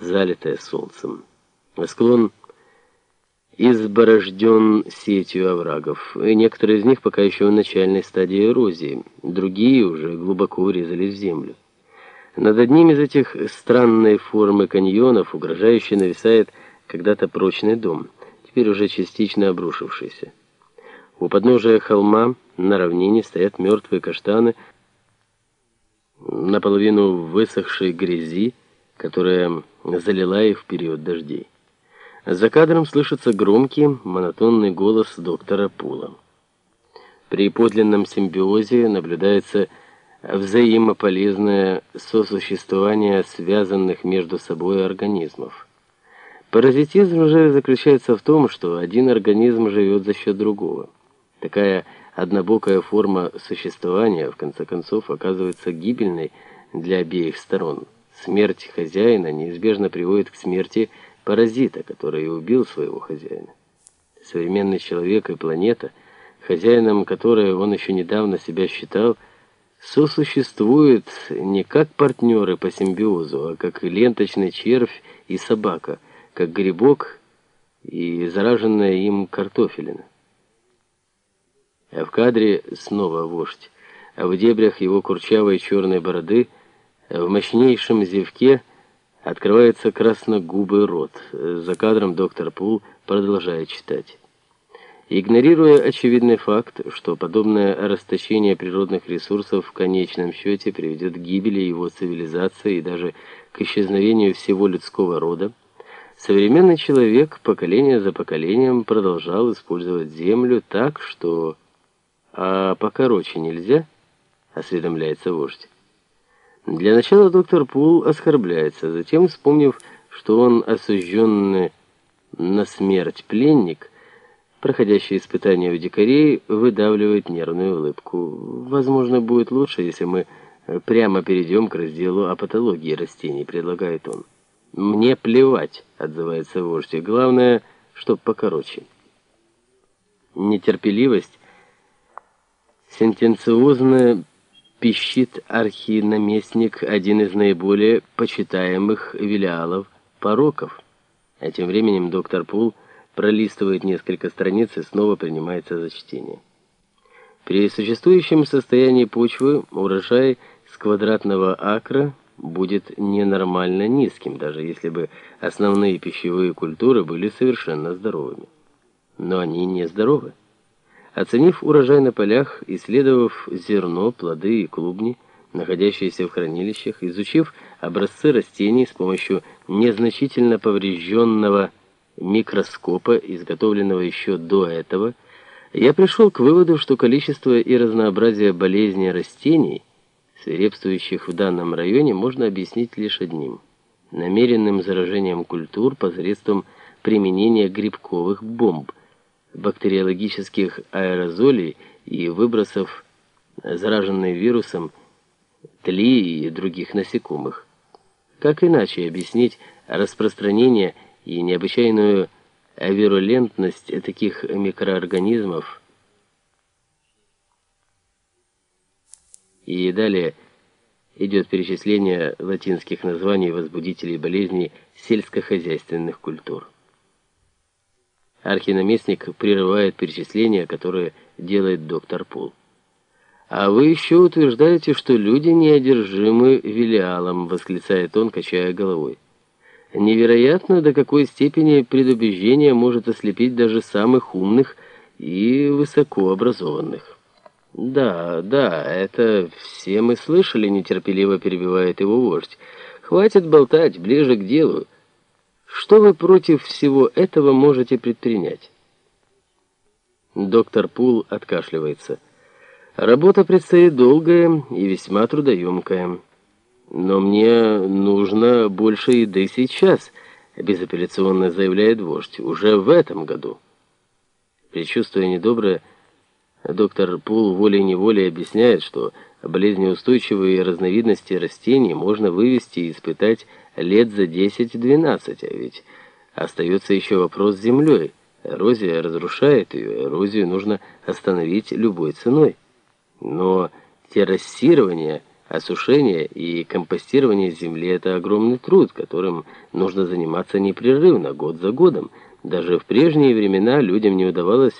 залитая солнцем. Склон изборожден сетью оврагов, и некоторые из них пока еще в начальной стадии эрозии, другие уже глубоко урезались в землю. Над одним из этих странной формы каньонов угрожающе нависает когда-то прочный дом, теперь уже частично обрушившийся. У подножия холма на равнине стоят мертвые каштаны, наполовину высохшей грязи, которая залила их в период дождей. За кадром слышится громкий, монотонный голос доктора Пула. При подлинном симбиозе наблюдается взаимополезное сосуществование связанных между собой организмов. Паразитизм же заключается в том, что один организм живет за счет другого. Такая однобокая форма существования в конце концов оказывается гибельной для обеих сторон. Смерть хозяина неизбежно приводит к смерти паразита, который и убил своего хозяина. Современный человек и планета, хозяином которой он еще недавно себя считал, сосуществуют не как партнеры по симбиозу, а как ленточный червь и собака, как грибок и зараженная им картофелина. А в кадре снова вождь, а в дебрях его курчавой черной бороды, в мощнейшем зевке – Открывается красногубый рот. За кадром доктор Пул продолжает читать. Игнорируя очевидный факт, что подобное расточение природных ресурсов в конечном счете приведет к гибели его цивилизации и даже к исчезновению всего людского рода, современный человек поколение за поколением продолжал использовать землю так, что... А покороче нельзя, осведомляется вождь. Для начала доктор Пул оскорбляется, затем, вспомнив, что он осужденный на смерть пленник, проходящий испытания у дикарей, выдавливает нервную улыбку. Возможно, будет лучше, если мы прямо перейдем к разделу о патологии растений, предлагает он. «Мне плевать», — отзывается вождь, — «главное, чтоб покороче». Нетерпеливость, сентенциозная пищит архинаместник, один из наиболее почитаемых велиалов пороков. А тем временем доктор Пул пролистывает несколько страниц и снова принимается за чтение. При существующем состоянии почвы урожай с квадратного акра будет ненормально низким, даже если бы основные пищевые культуры были совершенно здоровыми. Но они не здоровы. Оценив урожай на полях, исследовав зерно, плоды и клубни, находящиеся в хранилищах, изучив образцы растений с помощью незначительно поврежденного микроскопа, изготовленного еще до этого, я пришел к выводу, что количество и разнообразие болезней растений, свирепствующих в данном районе, можно объяснить лишь одним – намеренным заражением культур посредством применения грибковых бомб, бактериологических аэрозолей и выбросов зараженной вирусом тли и других насекомых. Как иначе объяснить распространение и необычайную вирулентность таких микроорганизмов? И далее идет перечисление латинских названий возбудителей болезней сельскохозяйственных культур. Архинаместник прерывает перечисление, которое делает доктор Пул. «А вы еще утверждаете, что люди неодержимы Велиалом», — восклицает он, качая головой. «Невероятно, до какой степени предубеждение может ослепить даже самых умных и высокообразованных». «Да, да, это все мы слышали», — нетерпеливо перебивает его вождь. «Хватит болтать, ближе к делу». Что вы против всего этого можете предпринять? Доктор Пул откашливается. Работа предстоит долгая и весьма трудоемкая. Но мне нужно больше еды сейчас, безапелляционно заявляет вождь, уже в этом году. Причувствуя недоброе, доктор Пул волей-неволей объясняет, что болезнеустойчивые разновидности растений можно вывести и испытать лет за 10-12, а ведь остается еще вопрос с землей. Эрозия разрушает ее, эрозию нужно остановить любой ценой. Но террасирование Осушение и компостирование земли – это огромный труд, которым нужно заниматься непрерывно, год за годом. Даже в прежние времена людям не удавалось